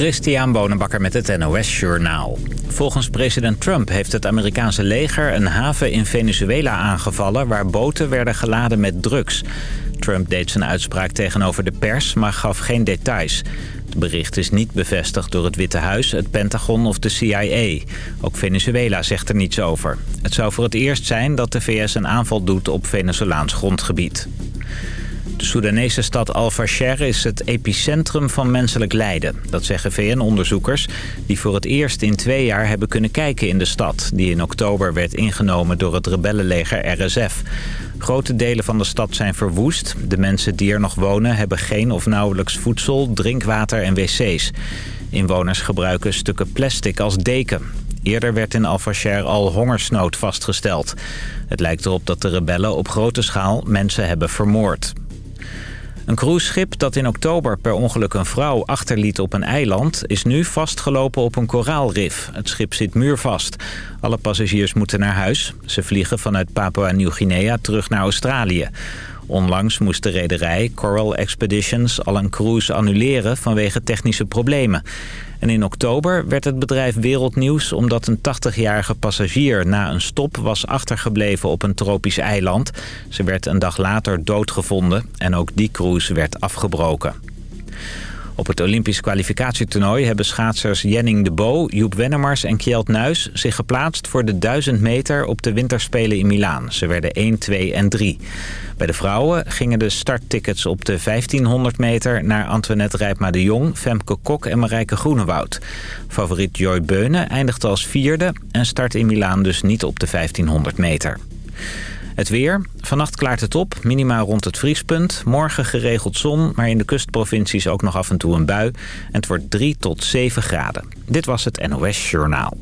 Christian Bonenbakker met het NOS Journaal. Volgens president Trump heeft het Amerikaanse leger een haven in Venezuela aangevallen... waar boten werden geladen met drugs. Trump deed zijn uitspraak tegenover de pers, maar gaf geen details. Het bericht is niet bevestigd door het Witte Huis, het Pentagon of de CIA. Ook Venezuela zegt er niets over. Het zou voor het eerst zijn dat de VS een aanval doet op Venezolaans grondgebied. De Soedanese stad Al-Fasher is het epicentrum van menselijk lijden. Dat zeggen VN-onderzoekers die voor het eerst in twee jaar hebben kunnen kijken in de stad... die in oktober werd ingenomen door het rebellenleger RSF. Grote delen van de stad zijn verwoest. De mensen die er nog wonen hebben geen of nauwelijks voedsel, drinkwater en wc's. Inwoners gebruiken stukken plastic als deken. Eerder werd in Al-Fasher al hongersnood vastgesteld. Het lijkt erop dat de rebellen op grote schaal mensen hebben vermoord. Een cruiseschip dat in oktober per ongeluk een vrouw achterliet op een eiland... is nu vastgelopen op een koraalrif. Het schip zit muurvast. Alle passagiers moeten naar huis. Ze vliegen vanuit Papua-Nieuw-Guinea terug naar Australië. Onlangs moest de rederij Coral Expeditions al een cruise annuleren vanwege technische problemen. En in oktober werd het bedrijf wereldnieuws omdat een 80-jarige passagier na een stop was achtergebleven op een tropisch eiland. Ze werd een dag later doodgevonden en ook die cruise werd afgebroken. Op het Olympisch kwalificatietoernooi hebben schaatsers Jenning de Bo, Joep Wennemars en Kjeld Nuis zich geplaatst voor de 1000 meter op de winterspelen in Milaan. Ze werden 1, 2 en 3. Bij de vrouwen gingen de starttickets op de 1500 meter naar Antoinette Rijpma de Jong, Femke Kok en Marijke Groenewoud. Favoriet Joy Beunen eindigde als vierde en start in Milaan dus niet op de 1500 meter. Het weer. Vannacht klaart het op, minima rond het vriespunt. Morgen geregeld zon, maar in de kustprovincies ook nog af en toe een bui. En het wordt 3 tot 7 graden. Dit was het NOS Journaal.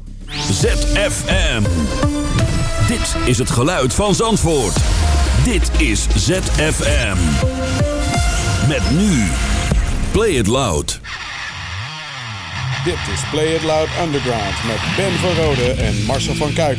ZFM. Dit is het geluid van Zandvoort. Dit is ZFM. Met nu. Play it loud. Dit is Play It Loud Underground met Ben van Rode en Marcel van Kuik.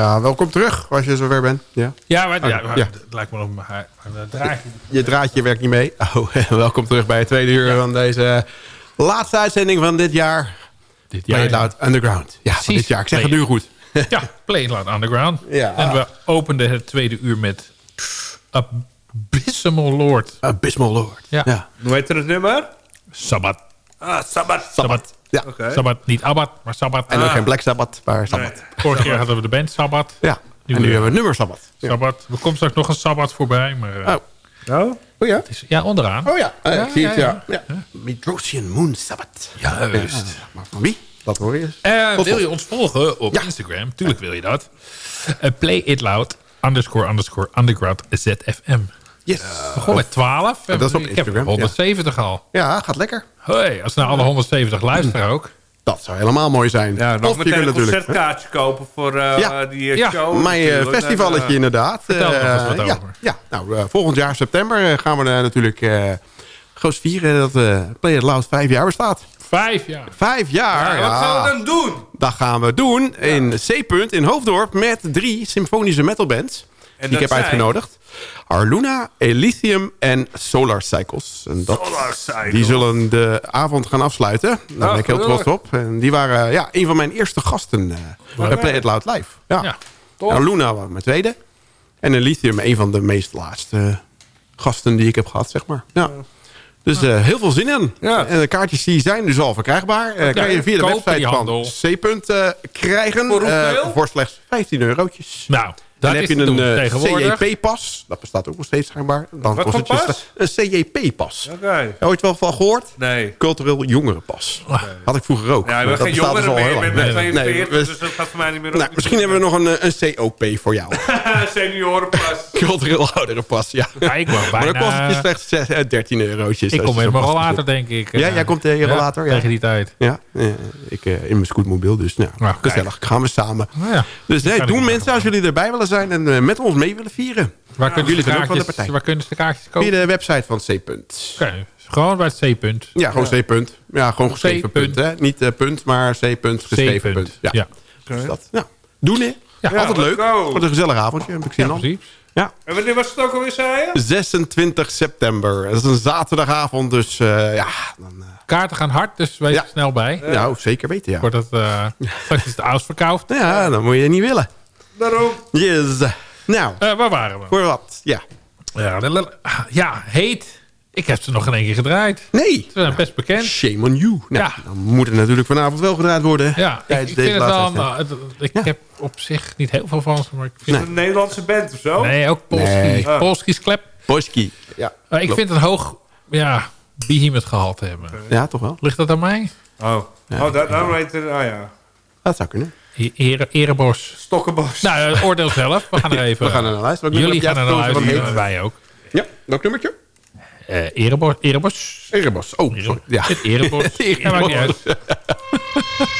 Ja, welkom terug als je zover bent. Ja. Ja, maar, ja, maar ja. het lijkt me nog dat draadje. Je draadje werkt niet mee. Oh, welkom terug bij het tweede uur van deze laatste uitzending van dit jaar. Dit Play It jaar. Loud Underground. Ja, van dit jaar. Ik zeg het nu goed. Ja, Play It Loud Underground. Ja. En we openden het tweede uur met Abysmal Lord. Abysmal Lord. Ja. ja. Hoe heet het nummer? Sabbat. Ah, Sabbat. Sabbat. Ja. Oké. Sabbat. Niet Abbat, maar Sabbat. En ook Ah. geen Black Sabbath, maar Sabbath. Vorige keer hadden we de band Sabbat. Ja. Nu en nu hebben we het nummer Sabbath. Ja. Sabbat. Er komt straks nog een Sabbat voorbij. Maar, eh, Oh. Oh? Oh ja? het is, ja, onderaan. Oh ja, Eh, Ja, ik zie het, ja, ja. ja. Midrosian Moon Sabbath. Juist. Maar van wie? Dat hoor je eens. Eh, Tot wil je ons volgen op Ja. Instagram? Tuurlijk wil je dat. Play it loud. Underscore underscore underground ZFM. Yes. Gewoon met 12. dat is op Ik heb Instagram, 170 al. Ja, gaat lekker. Hoi, als nou alle 170 luisteren ook. Dat zou helemaal mooi zijn. Ja, nog of meteen kunt een natuurlijk... concertkaartje kopen voor eh, Ja. die eh, Ja. show. Mijn eh, natuurlijk. festivalletje eh, inderdaad. Vertel er nog eens Eh, wat ja, over. Ja, nou, eh, volgend jaar september eh, gaan we natuurlijk eh groot vieren dat eh Play It Loud vijf jaar bestaat. Vijf jaar. Vijf jaar, ja, wat gaan we dan doen? Dat gaan we doen in C-punt in Hoofddorp met drie symfonische metalbands. die ik heb zijn? uitgenodigd. Arluna, Elysium en Solar Cycles. En dat, Solar Cycles. Die zullen de avond gaan afsluiten. Daar ben ik heel trots op. En die waren ja, een van mijn eerste gasten eh, bij Play It Loud Live. Ja. Ja. Arluna was mijn tweede. En Elysium een van de meest laatste eh, gasten die ik heb gehad, zeg maar. Ja. Dus eh, heel veel zin in. Ja. En de kaartjes die zijn dus al verkrijgbaar. Kan je via de website van. C-punt eh, krijgen. Voor voor slechts 15 eurotjes. Nou, Dan heb je een eh. CJP-pas. Dat bestaat ook nog steeds schijnbaar. Dan Wat voor pas? Een CJP-pas. Oké. Heb je ooit wel van gehoord? Nee. Cultureel jongerenpas. Had ik vroeger ook. Ja, we dat geen dus jongeren al meer. Ik ben Nee, 42, nee, we- dus dat gaat voor mij niet meer nou, misschien hebben we nog een, eh, een COP voor jou. Seniorenpas. Cultureel ouderenpas, ja. Ja, ik Maar dan kost het slechts zes- eh, 13 eurotjes. Ik kom pas rollator, bezit. denk ik. Ja, jij komt, rollator, ja. Tegen die tijd. Ja, ik in mijn scootmobiel, dus nou, Nou, gezellig. Gaan we samen. Dus nee, doen mensen wel. als jullie erbij willen zijn en eh, met ons mee willen vieren. Waar, kunnen jullie de kaartjes, partij. waar kunnen ze de kaartjes kopen? Via de website van C-punt. Oké, gewoon bij het C-punt. Ja, gewoon C-punt. Ja, gewoon geschreven C-punt. punt. Hè? Niet eh, punt, maar C-punt, geschreven punt. Ja. Ja, Dus dat, ja. Doen hè? Ja, Altijd leuk. go. Wordt een gezellig avondje, heb ik zin ja al. precies. Ja. En wanneer was het ook alweer, zei je? 26 september. Dat is een zaterdagavond, dus eh, ja. Dan, eh, Kaarten gaan hard, dus wees Ja. er snel bij. Nou, zeker weten, ja. Wordt het, eh straks is het uitverkocht. Ja, dan moet je niet willen. Daarom. Yes. Nou, Eh, waar waren we? voor wat? Ja. Ja, ja, heet. Ik heb ze nog in één keer gedraaid. Nee. Ze zijn best bekend. Shame on you. Nou, Ja. Dan moet het natuurlijk vanavond wel gedraaid worden. Ja, ik, deze vind het wel... nou, het- ik Ja. heb op zich niet heel veel van ze, maar ik vind... Een Nederlandse band of zo? Nee, ook Polski. Nee. Oh. Polski's klep. Boyski. Ja. Eh, ik klopt. vind het een hoog, ja, behemoth gehalte hebben. Ja, toch wel? Ligt dat aan mij? Oh, oh daar, daarom heet het... Ah ja. Dat zou kunnen. Ere, Erebos. Stokkenbos. Nou, eh, oordeel zelf. We gaan er even... We gaan er naar luisteren. Welk Jullie gaan er naar luisteren. Wij ook. Ja, welk nummertje? Eh Erebos. Erebos. Erebos. Oh, sorry. Ja. Het Erebos. Erebos. Ja,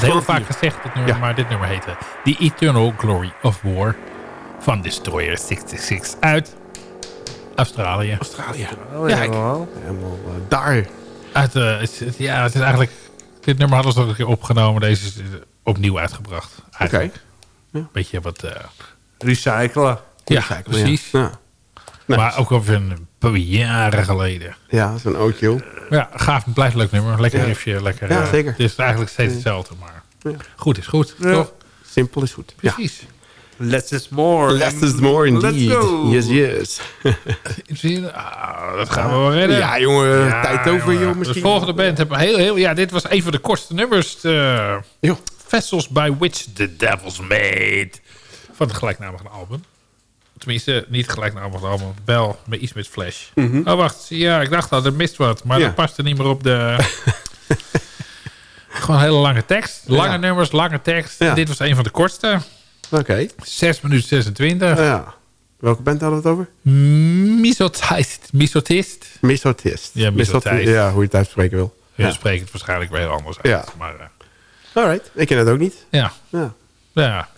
hebben het heel vaak gezegd, dit nummer, Ja. maar dit nummer heette The Eternal Glory of War van Destroyer 66 uit Australië. Australië. Oh, Ja, wel. Helemaal eh, daar. Uit, eh, het, het- ja, het is eigenlijk... Dit nummer hadden ze ook een keer opgenomen. Deze is eh, opnieuw uitgebracht. Oké. Beetje wat... eh, Recyclen. ja, Recyclen, precies. Maar ook alweer een paar jaren geleden. ja zo'n ootje. Ja, gaaf. Het blijft een leuk nummer. Lekker Ja. riffje. Lekker, Ja, eh, zeker. Het is eigenlijk steeds hetzelfde. Maar Ja. goed is goed. Ja. Toch? Simpel is goed. Ja. Precies. Less is more. Less is more indeed. Let's go. Yes, yes. Zie je? Ah, dat gaan we wel redden. Ja, jongen. Ja, tijd over, jongen. joh. Misschien. De volgende band hebben heel, heel... Ja, dit was een van de kortste nummers. eh. Vessels by Which the Devil's Made. Van het gelijknamige album. Tenminste, niet gelijknamige album. Wel met iets met Flash. Oh, wacht. Ja, ik dacht al, er mist wat. Maar Mhm. Ja. dat paste niet meer op de... Gewoon hele lange tekst. Lange Ja. nummers, lange tekst. Ja. Dit was een van de kortste. Oké. 6 minuten 26. Ja. Welke band hadden we het over? Misotist. Misotist. Misotist. Ja, misotist. Ja, hoe je het uitspreken wil. Ja, spreek het waarschijnlijk weer heel anders uit. Ja. Maar eh, Alright. Ik ken het ook niet. ja, Ja. ja.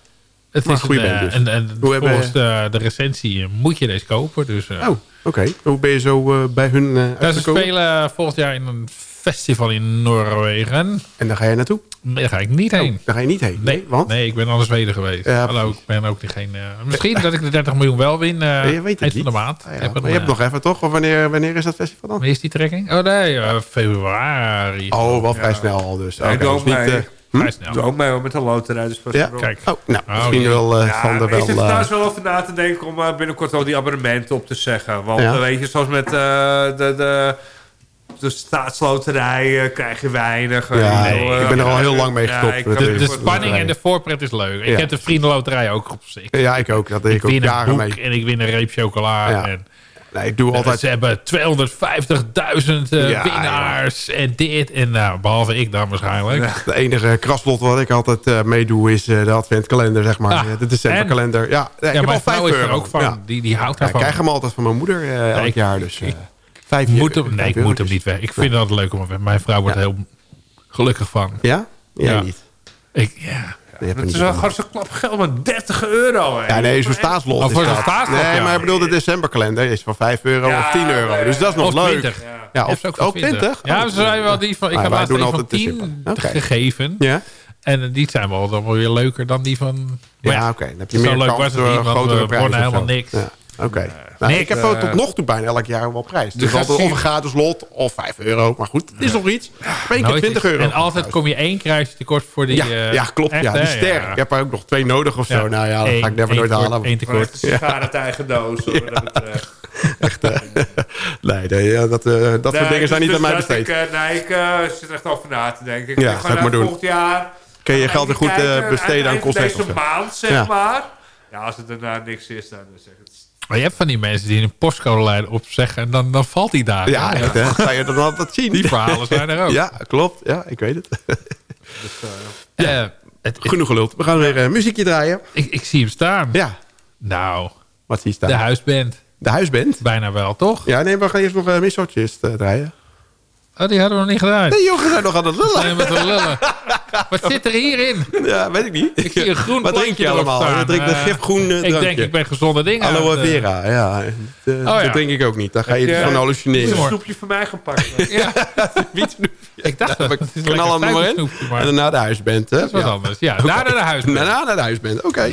Het Maar is een, band eh, dus. en, en Hoe hebben- volgens de, de recensie moet je deze kopen. Dus, eh, Oh, oké. Hoe ben je zo eh, bij hun eh ja, ze spelen volgend jaar in een festival in Noorwegen. En daar ga je naartoe? Nee, daar ga ik niet heen. Daar ga je niet heen? Nee, Want? nee, ik ben al in Zweden geweest. Ja, Hallo, ik ben ook niet geen... eh, misschien dat ik de 30 miljoen wel win eh Nee, je weet het eind niet. van de maand. Ah, ja. Even, Maar je hebt nog even toch? Of wanneer, wanneer is dat festival dan? Wanneer is die trekking? Oh nee, februari. Oh, wel vrij snel al dus. Dus niet, Vrij snel. Doe ook mee hoor, met de loterij. Dus ja? Kijk. Oh, nou, Oh, misschien wel eh, Ja, van de ik zit er wel... trouwens eh, wel over na te denken om eh, binnenkort al die abonnementen op te zeggen. Want Ja. eh, weet je, zoals met eh, de, de, de staatsloterij eh, krijg je weinig. eh, Ja, ik ben er eh, al heel lang mee gestopt De, spanning en de voorpret is leuk. Ik Ja. heb de vriendenloterij ook op zich. ja, ik ook. Dat deed Ik ik ook win een boek mee. en ik win een reep chocola. Ja. En, Nee, ik doe altijd... Ze hebben 250.000 eh, Ja, winnaars en dit. En nou, behalve ik dan waarschijnlijk. De enige kraslot wat ik altijd eh, meedoe is eh, de adventkalender, zeg maar. Ah, de decemberkalender. Ja, nee, ik heb al mijn 5 vrouw is er euro. ook van. Die, die houdt Ja, ik daarvan. krijg hem altijd van mijn moeder elk jaar. Dus ik vijf moet hem, nee, vijf ik moet hem niet weg. Ik vind het altijd leuk om hem weg. Mijn vrouw wordt heel gelukkig van. Ja? Jij Ja. niet. Ik, ja. Er Het is wel zo'n klap geld met 30 euro. hè. Ja, nee, zo'n staatslot Oh, is voor staatslot, Nee, ja. maar ik bedoel, de decemberkalender is van 5 euro Ja, of 10 euro. Dus dat is nog Of leuk. 20. Ja, of ook van 20? Ja, Oh, ze zijn wel die van... Ik Maar heb laatst doen een van altijd 10 december. Oké. gegeven. Ja? En die zijn wel allemaal weer leuker dan die van... Maar Ja, oké. Dan heb je zo meer leuk kans was het niet, want we wonnen helemaal niks. Oké. Nou, niks, ik heb eh, tot nog toe bijna elk jaar wel prijs. Dus Dus dat altijd of een gratis lot of 5 euro. Maar goed, het is nog iets. Eén keer Nooit 20 iets. euro. En altijd kom je één kruisje tekort voor die... Ja, eh, ja klopt. echt, ja, die ster. Ja. Ik heb er ook nog twee nodig of zo. Ja. Nou ja, dat Eén- ga ik never één nooit halen. Maar het tekort. uit eigen doos. betreft. Nee, nee ja, dat, eh, dat soort Nee, dingen dus- zijn niet dus aan mij dat besteed. Ik, eh, nee, ik eh, zit echt over na te denken. Ik Ja, ga ik maar nou, doen. Volgend jaar... Kun je je geld er goed eh, besteden aan of Deze maand, zeg Ja. maar. Ja, als het daarna niks is, dan zeg ik het. Maar je hebt van die mensen die een postcode opzeggen en dan, dan valt hij daar. Ja, echt, hè? Ga je dan altijd zien. Die verhalen zijn er ook. Ja, klopt. Ja, ik weet het. Eh, het, het- Genoeg geluld. We gaan weer eh, muziekje draaien. ik, ik zie hem staan. Ja, Nou, wat zie je staan? de huisband. De huisband. Bijna wel, toch? Ja, nee, we gaan eerst nog uh, uh, draaien. Oh, die hadden we nog niet gedaan. Nee, joh, we zijn nog aan het lullen. Nee, met lullen. Wat zit er hierin? Ja, weet ik niet. Ik zie een groen Wat drink je allemaal? staan. Je drinkt een Eh, gifgroen uh, Ik denk, ik ben gezonde dingen. Aloe eh, vera, ja. Dat, uh, ja. dat drink ik ook niet. Daar ga je dus je- van hallucineren. je een snoepje van mij gaan pakken? Ja, ik dacht dat. Hem er maar in. snoepje, maar En daarna de huisband, hè? dat is wat Ja. anders. Ja, daarna naar de huisband. Daarna naar de huisband, oké.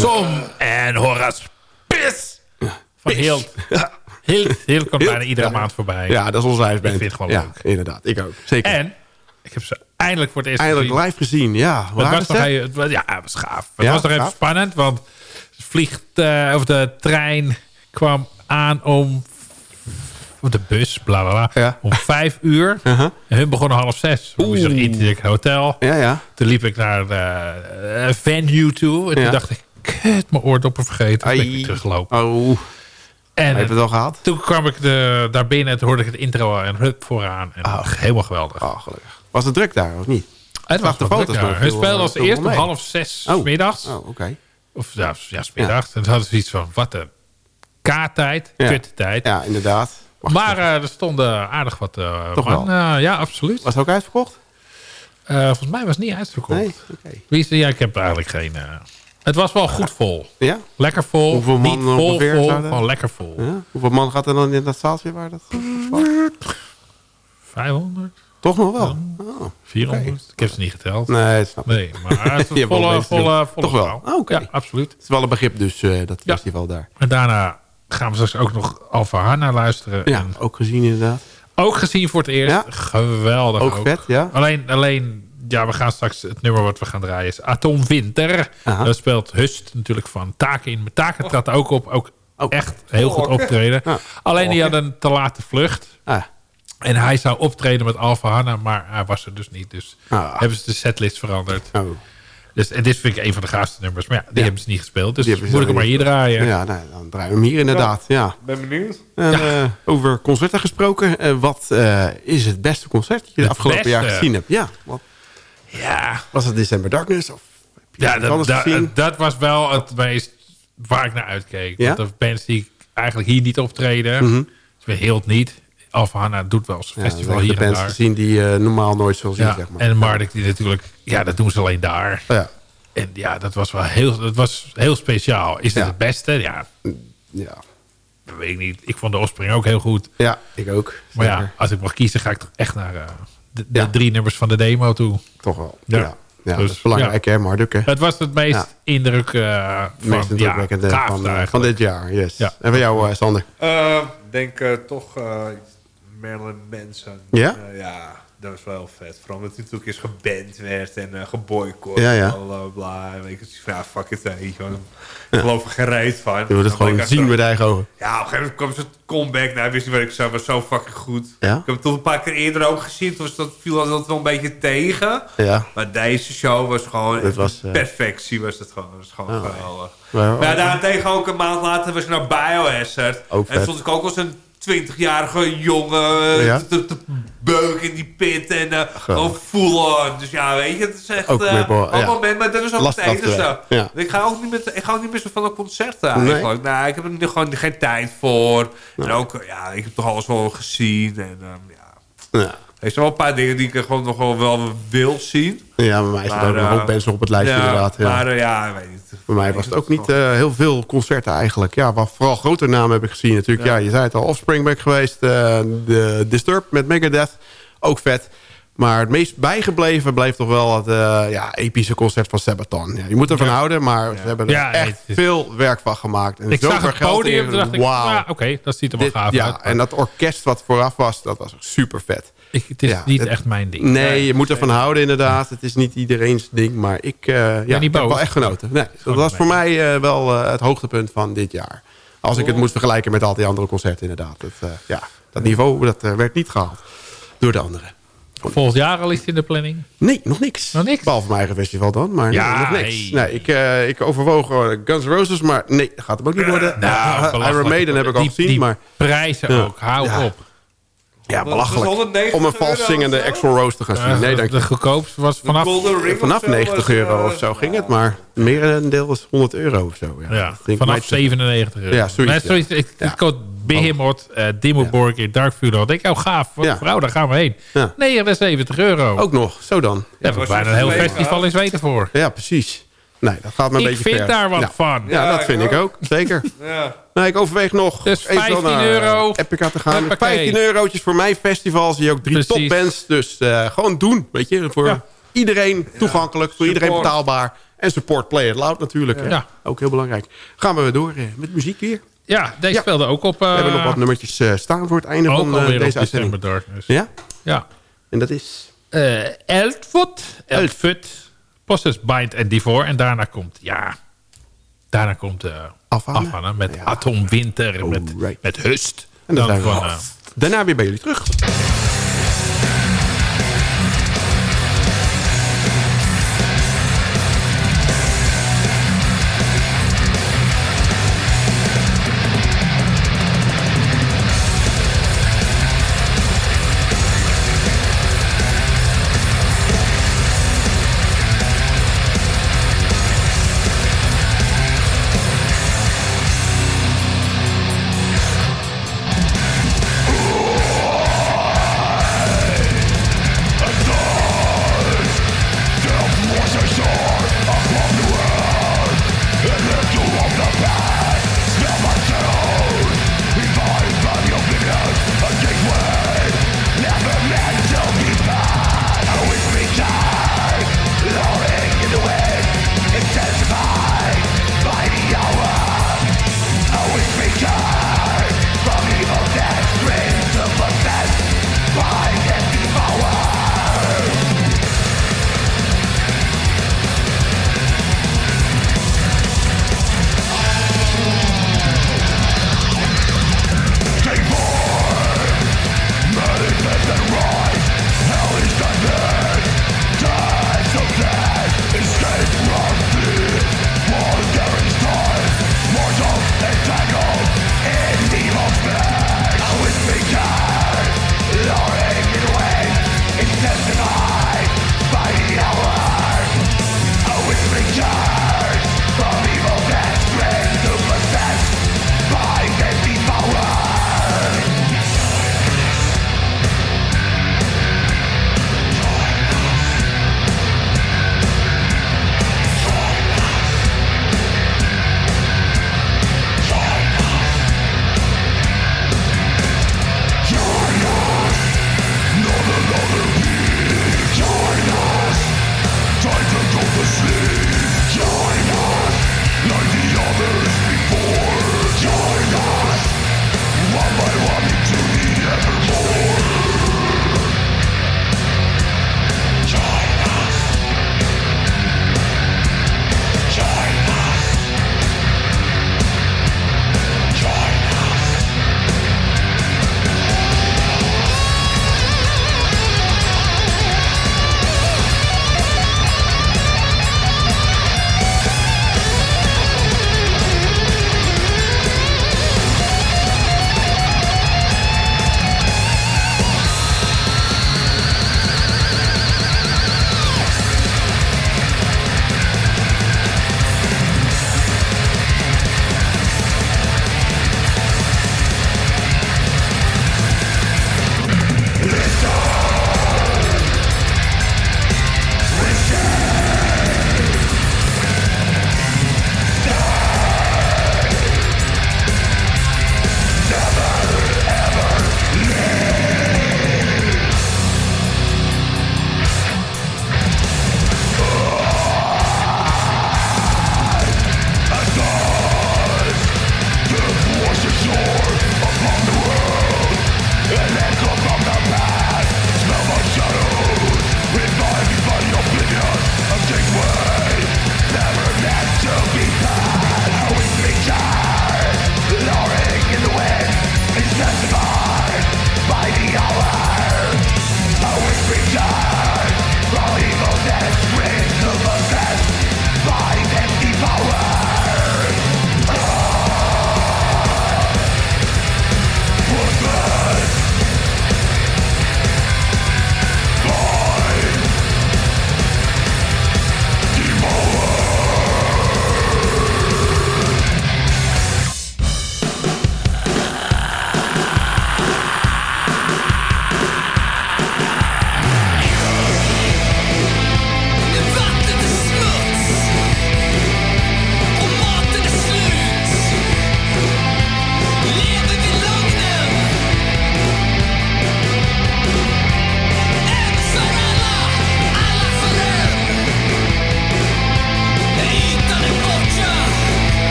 Som en Horace Pis. Van heel, heel, heel komt bijna iedere Ja. maand voorbij. Ja, dat is onze huisband. Ik vind het gewoon ja, leuk. inderdaad. Ik ook. Zeker. En ik heb ze eindelijk voor het eerst Eindelijk gezien. live gezien. Ja, Het raar was, nog dat? even, ja, het was gaaf. Het Ja, was nog even spannend, want vliegt, eh, of de trein kwam aan om of de bus, bla bla bla. Ja. Om vijf uur. En hun begonnen half zes. Toen moest ik in het hotel. Ja, ja. Toen liep ik naar de eh, venue toe. En Ja. toen dacht ik, kut, mijn oordoppen vergeten. Toen ben ik Ai. teruggelopen. Oh, En heb je het al gehad? toen kwam ik de, daar binnen en toen hoorde ik het intro en hup vooraan. En helemaal geweldig. Oh, gelukkig. Was het druk daar, of niet? het was de foto's speelde eh, als veel eerst om half zes Oh. middags. Oh, oké. Of ja, ja, 's middags. En toen hadden ze zoiets van, wat een K-tijd, Ja. kut-tijd. Ja, inderdaad. Wacht, Maar eh, er stonden aardig wat uh, Toch wel? ja, absoluut. Was het ook uitverkocht? Eh, volgens mij was het niet uitverkocht. Nee, oké. Wie is? Ja, ik heb eigenlijk geen... het was wel goed vol. Ja? Lekker vol. Hoeveel niet man vol, ongeveer vol, van lekker vol. ja? Hoeveel man gaat er dan in dat zaaltje waar dat was? 500, Toch nog wel? Oh. 400. Ik heb ze niet geteld. Nee, snap ik. Nee, maar het is wel volle, volle, volle Toch wel? Oh, oké. Ja, absoluut. Het is wel een begrip dus, eh, dat Ja. festival daar. En daarna gaan we straks ook nog Alfa Hanna luisteren. Ja, En ook gezien inderdaad. ook gezien voor het eerst. Ja. Geweldig Ook vet, ja. Alleen, alleen, ja, we gaan straks het nummer wat we gaan draaien is Atom Winter. Aha. Dat speelt Hust natuurlijk van Taken in. Taken trad ook op. Ook Oh. echt heel goed optreden. Ja. Alleen die had een te late vlucht. Ah, En hij zou optreden met Alfa Hanna, maar hij was er dus niet. Dus Ah. hebben ze de setlist veranderd. oh. Dus, en dit vind ik een van de gaafste nummers. Maar ja, die Ja. hebben ze niet gespeeld. Dus Die moet ik hem maar hier draaien. Ja, nou, dan draaien we hem hier inderdaad. Ja. Ben benieuwd. En, eh, over concerten gesproken. eh, wat eh, is het beste concert dat je de Het afgelopen jaar gezien hebt? Ja, wat, Ja, was het December Darkness? Of ja dat, dat, was wel het meest waar ik naar uitkeek. Ja? Want de bands die eigenlijk hier niet optreden, Mhm. dus heel het niet. Hanna doet wel eens Ja, festival hier de en daar. gezien die je normaal nooit zal zien, Ja, zeg maar. en Marduk die natuurlijk, ja, dat doen ze alleen daar. Ja, En ja, dat was wel heel, dat was heel speciaal. Is het het beste? Ja, ja. dat weet ik niet. Ik vond de Offspring ook heel goed. ja, ik ook. Maar ja, als ik mag kiezen, ga ik toch echt naar eh, de, de Ja. drie nummers van de demo toe. Toch wel. Ja. Ja, ja. Dus, dat is belangrijk hè, Marduk hè. Het was het meest Ja. indruk eh Het van, meest indrukwekkende ja, van, eh, van dit jaar. Yes. Ja. En van jou, eh, Sander? Eh, denk eh, toch eh, Marilyn Manson. Ja? Ja, dat was wel vet. Vooral omdat hij natuurlijk eens geband werd en eh geboycott. Ja, ja. Bla, bla, bla. En ik dacht, ja, fuck it, weet je. Ik geloof er geen reet van. Je het gewoon zien met eigen ogen. Ja, op een gegeven moment kwam zijn comeback. Nou, wist niet wat ik zo, was zo fucking goed. Ja? Ik heb het toch een paar keer eerder ook gezien. Toen was dat, viel dat wel een beetje tegen. Ja. Maar deze show was gewoon... Het was, eh, perfectie was het gewoon. Was gewoon Oh. geweldig. Maar- Maar daarentegen ook een maand later was ik naar Biohazard. Ook en stond ik ook als een 20-jarige jongen eh, Ja? te, te beuken in die pit en eh gewoon full on. Dus ja, weet je, het is echt Ook eh, wel, ja. maar dat is ook Lastig het enige. ja. Ik ga ook niet met, ik ga ook niet meer zo van de concerten eigenlijk. Nee. ik heb er gewoon geen tijd voor. En ook, eh, ja, ik heb toch alles wel gezien en ja. Ja. Er zijn wel een paar dingen die ik er gewoon nog wel, wel wil zien. Ja, bij mij Maar, ook nog eh, ook mensen op het lijstje inderdaad. Ja. Maar eh, ja, weet niet. Voor mij was het ook niet eh, heel veel concerten eigenlijk. Ja, wat vooral grote namen heb ik gezien natuurlijk. Ja, je zei het al, Offspring ben ik geweest. de Disturbed met Megadeth, ook vet. Maar het meest bijgebleven bleef toch wel het eh, ja, epische concert van Sabaton. Ja, je moet ervan Ja. houden, maar ze hebben er Ja, echt veel werk van gemaakt. En Ik zag zoveel het geld podium en dacht ik, Wauw. ja, oké, dat ziet er wel Dit- gaaf ja, uit. en dat orkest wat vooraf was, dat was super vet. Ik, het is Ja, niet het- echt mijn ding. Nee, je moet ervan houden inderdaad. Het is niet iedereen's ding, maar ik, eh ja, ik heb wel echt genoten. Nee, dat was voor mij eh, wel het hoogtepunt van dit jaar. Als ik het moet vergelijken met al die andere concerten inderdaad. Het, eh, ja, dat niveau dat, werd niet gehaald door de anderen. Volgend jaar al iets in de planning. Nee, nog niks. Nog niks? Behalve mijn eigen festival dan, maar Ja, nee, nog niks. hey. Nee, ik, eh, ik overwoog gewoon Guns N' Roses, maar nee, dat gaat hem ook niet worden. Nou, Iron. Maiden heb ik al gezien, die maar Prijzen ook, hou op. ja, is belachelijk. 190 Om een vals zingende? Axl Rose te gaan zien. Eh, nee, dank de goedkoopste was vanaf... Vanaf of zo 90 was, euro eh, of zo ging het, maar meer een deel was 100 euro of zo. Ja, vanaf mij te- 97 euro. Ja, zoiets, Nee, zoiets, Ik, Ja. ik had Behemoth, eh Dimmu Borgir, Dark Funeral. Ik denk, oh gaaf, wat Ja. vrouw, daar gaan we heen. Ja. 79 euro. Ook nog, zo dan. Daar heb ik was bijna een heel festival in Zweden voor. Ja, precies. Nee, dat gaat me een Ik beetje vind ver. daar wat ja. van. Ja, Ja, dat ik vind ik ook. Zeker. Ja. Nee, ik overweeg nog Dus even 15 naar euro. Epica te gaan. Huppakee. 15 eurotjes voor mijn festival. Zie je ook drie topbands. Dus eh, gewoon doen, weet je. Voor Ja. iedereen toegankelijk. Voor iedereen betaalbaar. En support Play It Loud natuurlijk. Ja. Ook heel belangrijk. Gaan we weer door eh, met muziek weer. Ja, deze Ja. speelde ook op... we hebben eh, nog wat nummertjes eh, staan voor het einde van eh, alweer op deze December uitzending. Darkness. Ja? Ja. En dat is... Eh Eltfoot. Eltfoot. Possess Bind en Divor. En daarna komt, ja... Daarna komt uh, Afhanna. Met Ja. Atom Winter. Met, met Hust. En dan van, eh, daarna weer bij jullie terug.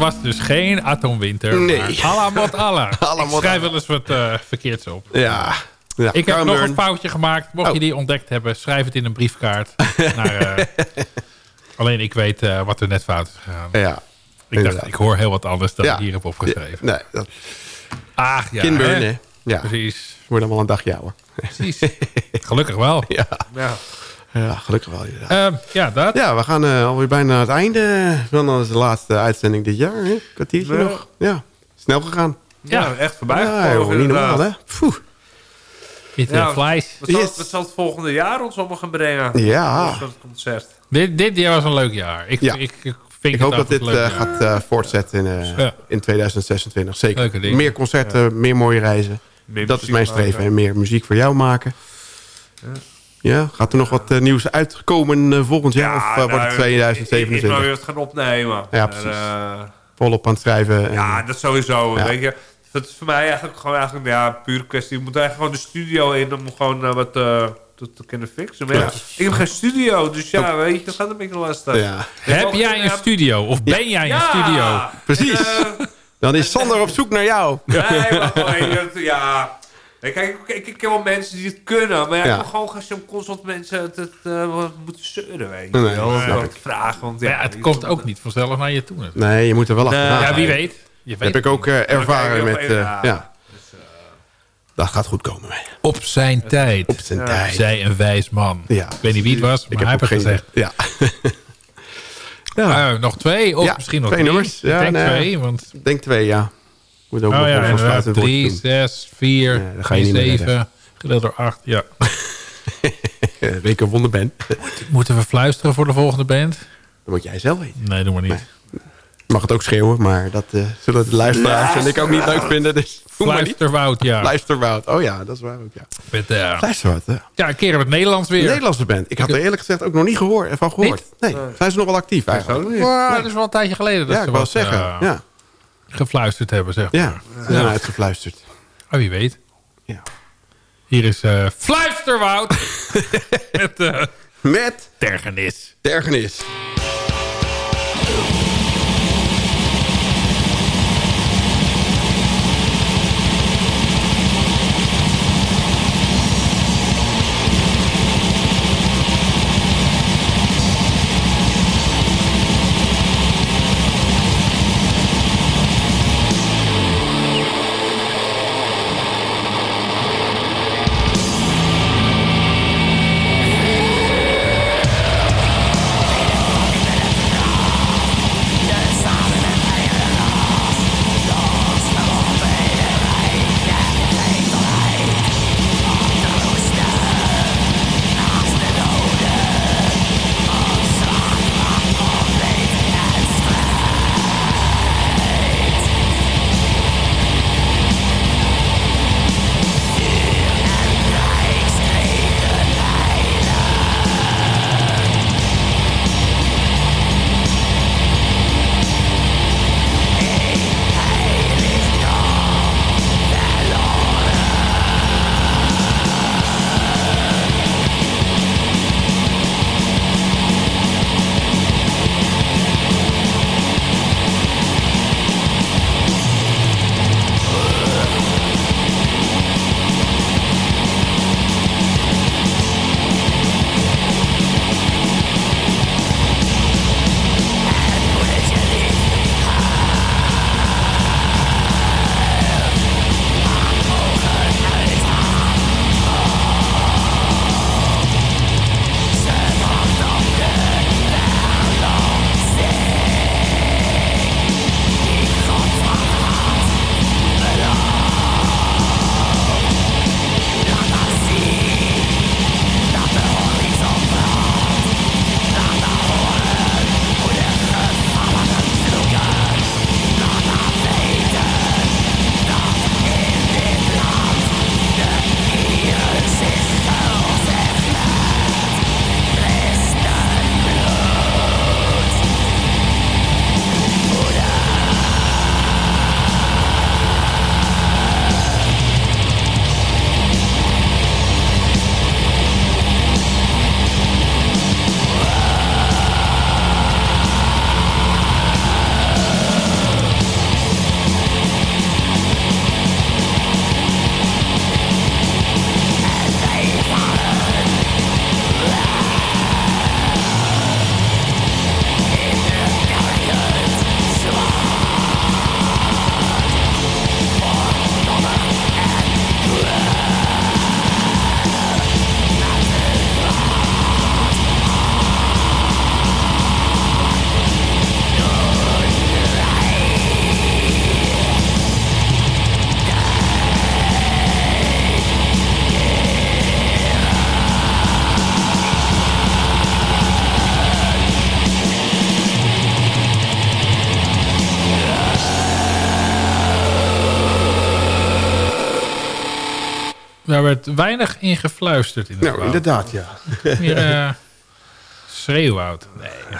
Was dus geen atoomwinter. Nee. Allah mot Allah. Schrijf wel eens wat eh, verkeerds op. Ja. ja. Ik heb nog een foutje gemaakt. Mocht Oh. je die ontdekt hebben, schrijf het in een briefkaart. naar, eh, alleen ik weet eh, wat er net fout is gegaan. Ja. ik inderdaad. dacht, ik hoor heel wat anders dan Ja. ik hier heb opgeschreven. Nee, dat Ah, ja. Kinburn, hè? Ja, Precies. wordt allemaal een dagje ouder. Precies. Gelukkig wel. Ja. Ja. gelukkig wel inderdaad. Ehm, ja, dat. Ja, we gaan eh, alweer bijna aan het einde. Dan is de laatste uitzending dit jaar. Hè? Kwartiertje Ja. nog. Ja, snel gegaan. Ja, Ja. echt voorbij ja, joh, niet normaal, hè? Poeh. Ja. flies. Wat zal, Yes. wat zal het volgende jaar ons allemaal gaan brengen? Ja. Dat concert. Dit, dit jaar was een leuk jaar. Ik, Ja. ik, ik vind Ik hoop dat dit eh, gaat eh, voortzetten in, eh, Ja. in 2026. Zeker. Leuke dingen. Meer concerten, meer mooie reizen. Meer dat is mijn streven. maken. En meer muziek voor jou maken. Ja, gaat er nog wat eh, nieuws uitkomen eh, volgend jaar? of eh, wordt het nou, Ik, ik 2027? weer het gaan opnemen. Ja, precies. eh, Volop aan het schrijven. en- ja, dat sowieso. Ja. Weet je, dat is voor mij eigenlijk gewoon eigenlijk, ja, puur kwestie. Je moet eigenlijk gewoon de studio in om gewoon wat eh, te, te kunnen fixen. Maar ja, Ja. ik heb geen studio, dus ja, weet je, dat gaat een beetje lastig. ja. Heb jij een studio? Of ben jij een Ja. studio? Precies. Dan is Sander op zoek naar jou. Nee, maar ja. Nee, Kijk, ik, ik, ik ken wel mensen die het kunnen, maar ja, Ja. ik wil gewoon gaan zo'n constant mensen het, het eh, moeten zeuren, weet je. Nee, wel. dat ik. vragen, want Ja, ja, het komt ook niet vanzelf naar je toe. natuurlijk. Nee, je moet er wel achteraan. Nee. Ja, wie weet. Je weet Heb ik ook eh, ervaren met... ja, eh, ja. ja. Dat gaat goed komen. Op zijn tijd. Op zijn tijd. Zei een wijs man. Ja. Ik weet niet wie het was, maar Ik hij heb heeft ook het geen gezegd. Ja. ja. Eh, nog twee, of Ja, misschien nog twee drie. nummers. Ik Ja, denk nee. twee, want... Ik denk twee, ja. Moet ook Oh nog ja, een inderdaad. afsluitend woordje Drie, doen. zes, vier, Ja, dan ga je niet meer zeven, gedeeld door acht. Ja. Eh, Week een wonderband. Dat Moeten we fluisteren voor de volgende band? moet jij zelf weten. Nee, doe maar niet. Nee. Mag het ook schreeuwen, maar dat eh, zullen de luisteraars en ik ook niet leuk vinden. Dus. Fluisterwoud, ja. Luisterwoud. Oh ja, dat is waar ook, ja. Met, eh, Luisterwoud, hè. ja, een keer in het Nederlands weer. Een Nederlandse band. Ik had er eerlijk gezegd ook nog niet gehoord, van gehoord. Nee, zijn ze nog wel actief eigenlijk? Ja, dat is wel een tijdje geleden dat Ja, ze ik wou wat zeggen. eh, ja, gefluisterd hebben, zeg maar. ja. Zijn uitgefluisterd. Oh, wie weet. Ja. Hier is eh Fluisterwoud met eh Met Tergenis. Tergenis. Werd weinig in gefluisterd in het Nou, inderdaad, ja. Meer uh, schreeuwhout. Nee. Ja,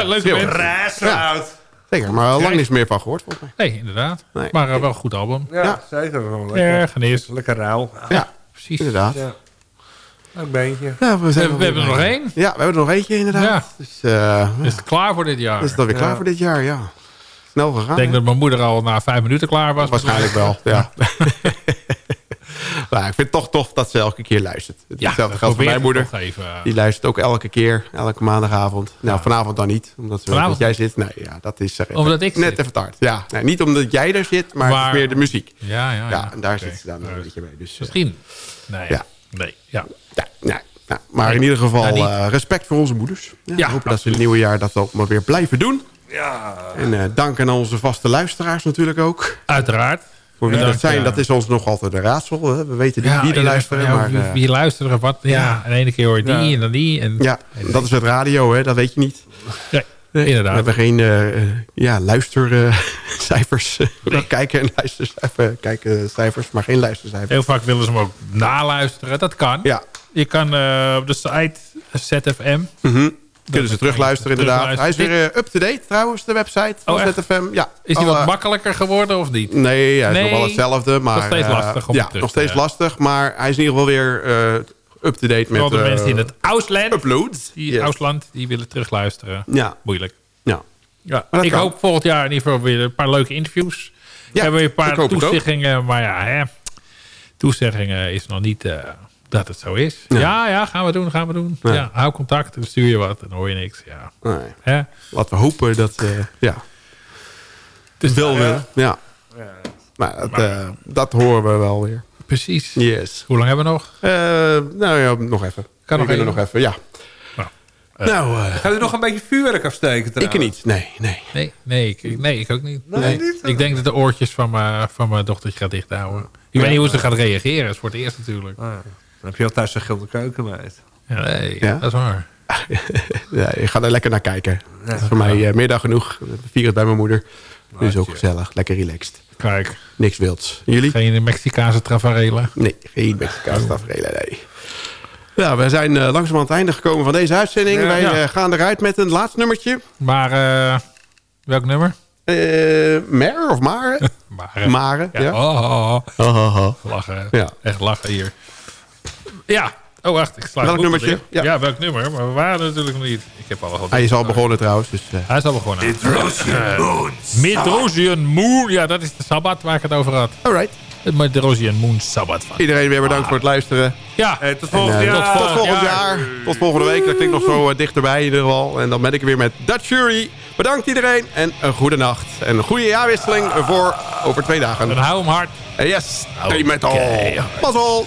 Ja, leuke band. Zeker, maar al lang niets meer van gehoord, volgens mij. Nee, inderdaad. Nee. Maar uh, wel een goed album. Ja, Ja. zeker. Wel lekker. Ergernis. Lekker rauw. Ja, Precies. inderdaad. Ja. Een beentje. Ja, we, zijn We, we hebben er nog één. Ja, we hebben er nog eentje, inderdaad. Ja. Dus, eh Is het klaar voor dit jaar? is het alweer klaar voor dit jaar, ja. Snel gegaan. Ik denk hè? dat mijn moeder al na vijf minuten klaar was. Waarschijnlijk wel, ja. maar ik vind het toch tof dat ze elke keer luistert. Ja, Hetzelfde geldt voor mijn moeder. uh, Die luistert ook elke keer, elke maandagavond. Nou, vanavond dan niet, omdat ze Vanavond dat jij zit. Nee, ja, dat is er even- Omdat ik net zit. even te hard. Ja, nee, niet omdat jij er zit, maar, Maar- meer de muziek. Ja, ja, ja. Ja, en daar zit ze dan een beetje mee. Dus, eh, Misschien. Nee. Ja. Nee. Ja. ja, nee, nou, maar in ieder geval eh, respect voor onze moeders. Ja, Ja, we hopen dat ze in het nieuwe jaar dat ook maar weer blijven doen. Ja. En eh, dank aan onze vaste luisteraars natuurlijk ook. Uiteraard. Voor wie Ja, dat zijn, ja. dat is ons nog altijd een raadsel. Hè? We weten niet wie er luisteren. maar, wie, eh, wie luistert er wat? Ja, en de ene keer hoor je die Ja. en dan die. En, ja, dat is het radio, hè? dat weet je niet. Nee, We inderdaad. hebben geen eh, eh, ja, luistercijfers. We kijken en luistercijfers, kijken cijfers, maar geen luistercijfers. Heel vaak willen ze hem ook naluisteren. Dat kan. Ja, Je kan eh, op de site ZFM. mhm. Kunnen ze terugluisteren inderdaad. Hij is weer eh, up-to-date trouwens, de website van Oh? ZFM. Ja, Is die wat makkelijker geworden of niet? Nee, hij is Nee, nog wel hetzelfde. Maar, nog steeds eh, lastig om Ja, nog te- steeds lastig. Maar hij is in ieder geval weer eh, up-to-date met de mensen in het Ausland. uploads. Die Yes. Ausland, die willen terugluisteren. Ja, Moeilijk. ja. Ja, ik kan. hoop volgend jaar in ieder geval weer een paar leuke interviews. Ja, we hebben weer een paar toezeggingen. Maar ja, hè, toezeggingen is nog niet eh, dat het zo is. Ja. Ja, ja, gaan we doen, gaan we doen. Ja. Ja, hou contact, dan stuur je wat en dan hoor je niks. Ja. Nee. Hè? Laten we hopen dat... eh ja, Dus wel willen. Ja. Maar dat, eh, dat horen we wel weer. Precies. Yes. Hoe lang hebben we nog? Eh, nou ja, nog even. Kan nog We even? nog even, ja. Nou, nou, eh, Gaat u nog een beetje vuurwerk afsteken ik trouwens? er niet. Nee, nee. Nee, nee, ik, nee, ik ook niet. Nee, niet? Ik denk dat de oortjes van mijn, van mijn dochtertje gaat dicht houden. Ik weet niet hoe ze gaat reageren. Dat is voor het eerst natuurlijk. Ah, ja. Dan heb je altijd zo'n gulden keukenmeid. Ja, nee, Ja? dat is waar. Ja, ik ga er lekker naar kijken. Voor mij eh, meer dan genoeg. We vieren het bij mijn moeder. Dus ook gezellig. Lekker relaxed. Kijk, Niks wilds. Jullie? geen Mexicaanse travarelen. Nee, geen Mexicaanse tafereelen, nee. Ja, we zijn eh, langzaam aan het einde gekomen van deze uitzending. Ja. Wij Ja. eh, gaan eruit met een laatste nummertje. Maar eh, welk nummer? Eh Mer of Mare? Mare, ja. ja. Oh, oh, oh. Oh, oh, oh. Lachen. Ja. Echt lachen hier. Ja. Oh, wacht. Ik sla Welk nummertje? Ja. Ja. welk nummer? Maar we waren er natuurlijk nog niet. Ik heb al wat Hij is al begonnen trouwens. Dus, eh, Hij is al begonnen. Midrosian Moon. Ja, dat is de Sabbat waar ik het over had. alright. Het Midrosian Moon Sabbat. van. Iedereen weer bedankt voor het luisteren. Ja. Hey, tot En, volgend eh, jaar. tot volgend jaar. Tot volgende week. Dat klinkt nog zo eh, dichterbij in ieder geval. En dan ben ik er weer met Dutch Jury. Bedankt iedereen. En een goede nacht. En een goede jaarwisseling voor over twee dagen. En hou hem hard. En yes, stay metal. Oké. Mazzel.